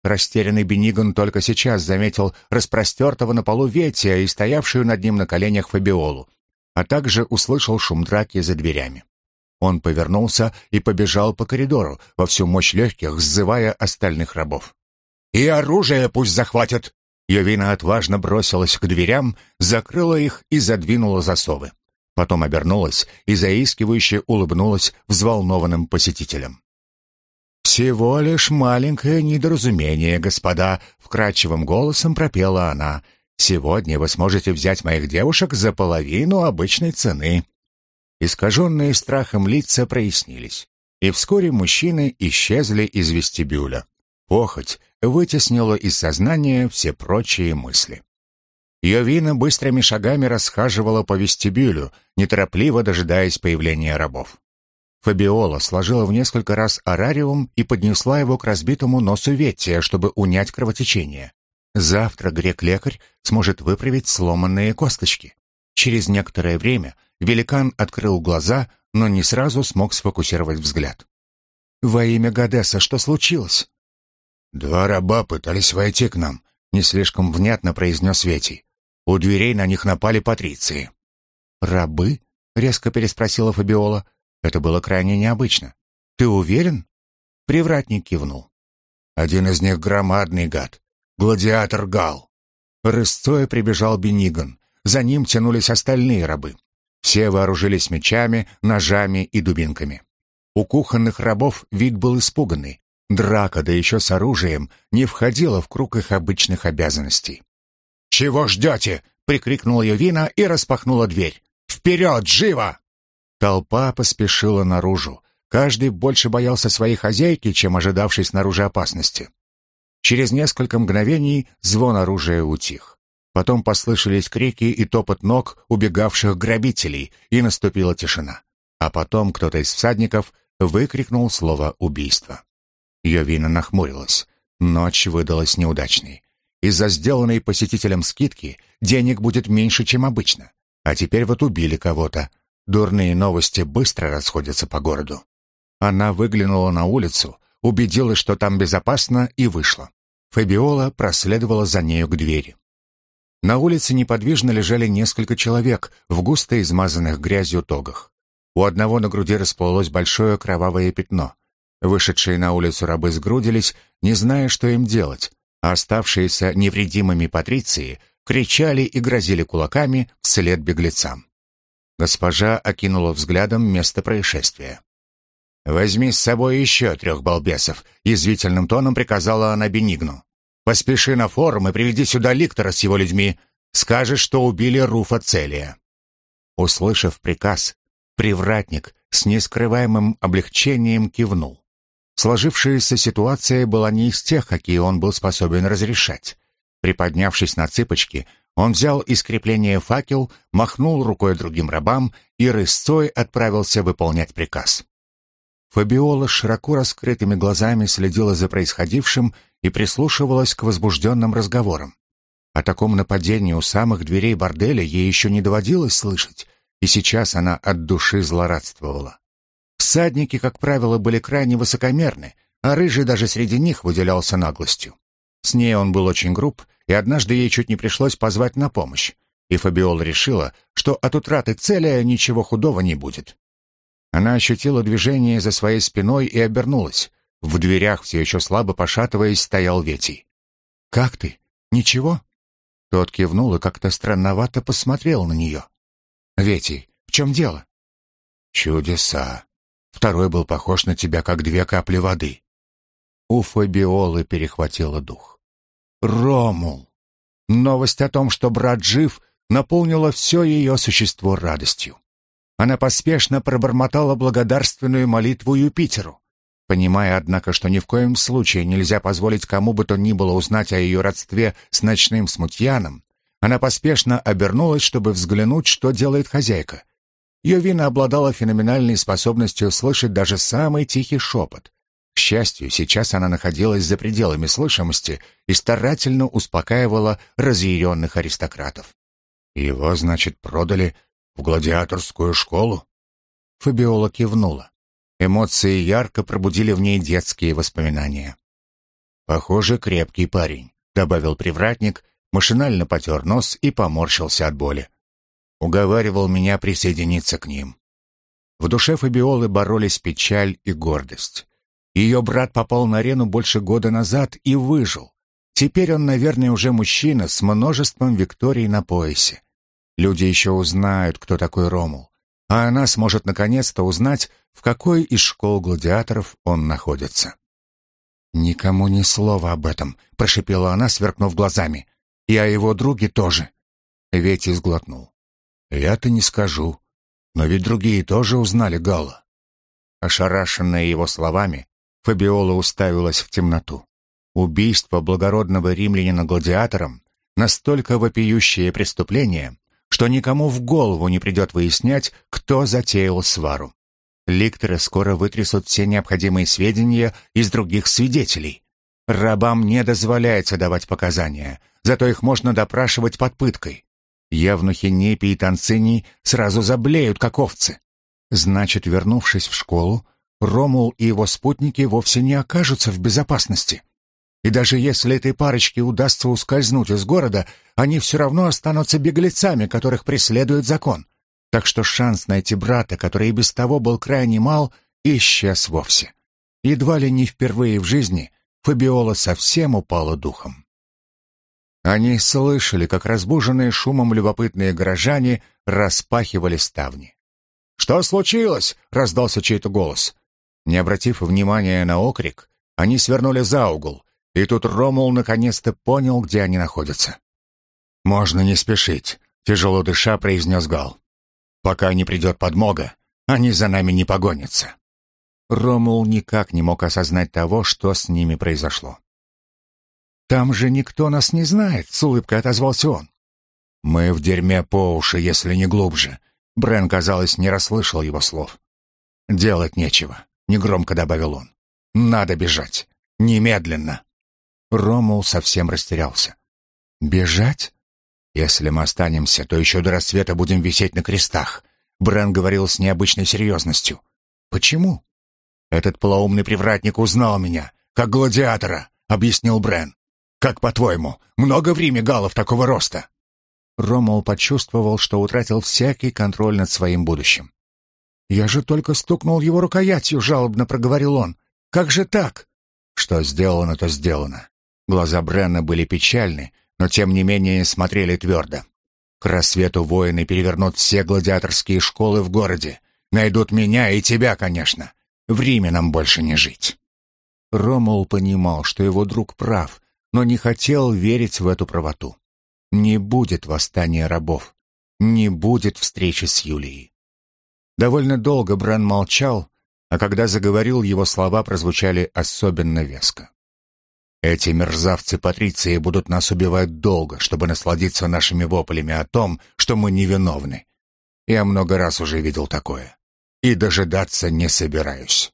Растерянный Бениган только сейчас заметил распростертого на полу Ветия и стоявшую над ним на коленях Фабиолу а также услышал шум драки за дверями. Он повернулся и побежал по коридору, во всю мощь легких, сзывая остальных рабов. «И оружие пусть захватят!» Йовина отважно бросилась к дверям, закрыла их и задвинула засовы. Потом обернулась и заискивающе улыбнулась взволнованным посетителям. «Всего лишь маленькое недоразумение, господа», — вкрадчивым голосом пропела она, Сегодня вы сможете взять моих девушек за половину обычной цены». Искаженные страхом лица прояснились, и вскоре мужчины исчезли из вестибюля. Похоть вытеснила из сознания все прочие мысли. Йовина быстрыми шагами расхаживала по вестибюлю, неторопливо дожидаясь появления рабов. Фабиола сложила в несколько раз арариум и поднесла его к разбитому носу Веттия, чтобы унять кровотечение. Завтра грек-лекарь сможет выправить сломанные косточки. Через некоторое время великан открыл глаза, но не сразу смог сфокусировать взгляд. «Во имя Гадеса что случилось?» «Два раба пытались войти к нам», — не слишком внятно произнес Ветий. «У дверей на них напали патриции». «Рабы?» — резко переспросила Фабиола. Это было крайне необычно. «Ты уверен?» Привратник кивнул. «Один из них громадный гад. Гладиатор Гал. Рысцой прибежал Бениган. За ним тянулись остальные рабы. Все вооружились мечами, ножами и дубинками. У кухонных рабов вид был испуганный. Драка, да еще с оружием, не входила в круг их обычных обязанностей. «Чего ждете?» — прикрикнула Йовина и распахнула дверь. «Вперед, живо!» Толпа поспешила наружу. Каждый больше боялся своей хозяйки, чем ожидавшей снаружи опасности. Через несколько мгновений звон оружия утих. Потом послышались крики и топот ног убегавших грабителей, и наступила тишина. А потом кто-то из всадников выкрикнул слово «убийство». Йовина нахмурилась. Ночь выдалась неудачной. Из-за сделанной посетителям скидки денег будет меньше, чем обычно. А теперь вот убили кого-то. Дурные новости быстро расходятся по городу. Она выглянула на улицу, убедилась, что там безопасно, и вышла. Фабиола проследовала за нею к двери. На улице неподвижно лежали несколько человек в густо измазанных грязью тогах. У одного на груди расплылось большое кровавое пятно. Вышедшие на улицу рабы сгрудились, не зная, что им делать, а оставшиеся невредимыми патриции кричали и грозили кулаками вслед беглецам. Госпожа окинула взглядом место происшествия. «Возьми с собой еще трех балбесов», — язвительным тоном приказала она Бенигну. «Поспеши на форум и приведи сюда Ликтора с его людьми. Скажешь, что убили Руфа Целия». Услышав приказ, привратник с нескрываемым облегчением кивнул. Сложившаяся ситуация была не из тех, какие он был способен разрешать. Приподнявшись на цыпочки, он взял из крепления факел, махнул рукой другим рабам и рысцой отправился выполнять приказ. Фабиола широко раскрытыми глазами следила за происходившим и прислушивалась к возбужденным разговорам. О таком нападении у самых дверей борделя ей еще не доводилось слышать, и сейчас она от души злорадствовала. Всадники, как правило, были крайне высокомерны, а рыжий даже среди них выделялся наглостью. С ней он был очень груб, и однажды ей чуть не пришлось позвать на помощь, и Фабиола решила, что от утраты цели ничего худого не будет. Она ощутила движение за своей спиной и обернулась. В дверях, все еще слабо пошатываясь, стоял Ветий. «Как ты? Ничего?» Тот кивнул и как-то странновато посмотрел на нее. «Ветий, в чем дело?» «Чудеса. Второй был похож на тебя, как две капли воды». У Фабиолы перехватило дух. «Ромул!» Новость о том, что брат жив, наполнила все ее существо радостью. Она поспешно пробормотала благодарственную молитву Юпитеру. Понимая, однако, что ни в коем случае нельзя позволить кому бы то ни было узнать о ее родстве с ночным смутьяном, она поспешно обернулась, чтобы взглянуть, что делает хозяйка. Ее вина обладала феноменальной способностью слышать даже самый тихий шепот. К счастью, сейчас она находилась за пределами слышимости и старательно успокаивала разъяренных аристократов. «Его, значит, продали в гладиаторскую школу?» Фабиола кивнула. Эмоции ярко пробудили в ней детские воспоминания. «Похоже, крепкий парень», — добавил привратник, машинально потер нос и поморщился от боли. Уговаривал меня присоединиться к ним. В душе Фабиолы боролись печаль и гордость. Ее брат попал на арену больше года назад и выжил. Теперь он, наверное, уже мужчина с множеством викторий на поясе. Люди еще узнают, кто такой Ромул, а она сможет наконец-то узнать, в какой из школ гладиаторов он находится. «Никому ни слова об этом», — прошипела она, сверкнув глазами. «И о его друге тоже». Вети сглотнул. «Я-то не скажу. Но ведь другие тоже узнали Гала». Ошарашенная его словами, Фабиола уставилась в темноту. Убийство благородного римлянина гладиатором — настолько вопиющее преступление, что никому в голову не придет выяснять, кто затеял свару. Ликторы скоро вытрясут все необходимые сведения из других свидетелей. Рабам не дозволяется давать показания, зато их можно допрашивать под пыткой. Явнухи Непи и Танцини сразу заблеют, как овцы. Значит, вернувшись в школу, Ромул и его спутники вовсе не окажутся в безопасности. И даже если этой парочке удастся ускользнуть из города, они все равно останутся беглецами, которых преследует закон. Так что шанс найти брата, который и без того был крайне мал, исчез вовсе. Едва ли не впервые в жизни Фабиола совсем упала духом. Они слышали, как разбуженные шумом любопытные горожане распахивали ставни. «Что случилось?» — раздался чей-то голос. Не обратив внимания на окрик, они свернули за угол, и тут Ромул наконец-то понял, где они находятся. «Можно не спешить», — тяжело дыша произнес Гал. «Пока не придет подмога, они за нами не погонятся». Ромул никак не мог осознать того, что с ними произошло. «Там же никто нас не знает», — с улыбкой отозвался он. «Мы в дерьме по уши, если не глубже». Брен, казалось, не расслышал его слов. «Делать нечего», — негромко добавил он. «Надо бежать. Немедленно». Ромул совсем растерялся. «Бежать? Если мы останемся, то еще до рассвета будем висеть на крестах», Брен говорил с необычной серьезностью. «Почему?» «Этот полоумный привратник узнал меня, как гладиатора», — объяснил Брен. «Как по-твоему, много в Риме галов такого роста?» Ромул почувствовал, что утратил всякий контроль над своим будущим. «Я же только стукнул его рукоятью», — жалобно проговорил он. «Как же так?» «Что сделано, то сделано. Глаза Бренна были печальны, но тем не менее смотрели твердо. К рассвету воины перевернут все гладиаторские школы в городе. Найдут меня и тебя, конечно. В Риме нам больше не жить. Ромул понимал, что его друг прав, но не хотел верить в эту правоту. Не будет восстания рабов. Не будет встречи с Юлией. Довольно долго Бран молчал, а когда заговорил, его слова прозвучали особенно веско. Эти мерзавцы-патриции будут нас убивать долго, чтобы насладиться нашими воплями о том, что мы невиновны. Я много раз уже видел такое. И дожидаться не собираюсь.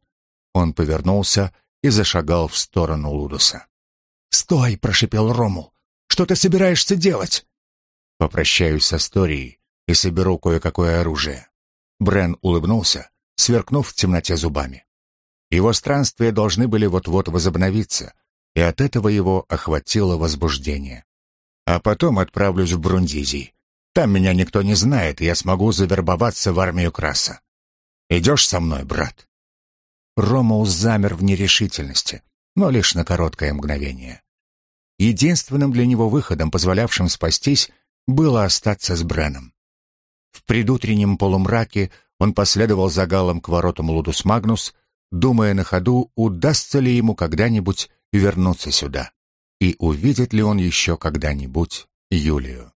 Он повернулся и зашагал в сторону Лудуса. «Стой!» — прошипел Рому. «Что ты собираешься делать?» «Попрощаюсь с историей и соберу кое-какое оружие». Брен улыбнулся, сверкнув в темноте зубами. Его странствия должны были вот-вот возобновиться, и от этого его охватило возбуждение. А потом отправлюсь в Брундизий. Там меня никто не знает, и я смогу завербоваться в армию Краса. Идешь со мной, брат?» Ромул замер в нерешительности, но лишь на короткое мгновение. Единственным для него выходом, позволявшим спастись, было остаться с Бреном. В предутреннем полумраке он последовал за Галом к воротам Лудус Магнус, думая на ходу, удастся ли ему когда-нибудь вернуться сюда, и увидит ли он еще когда-нибудь Юлию.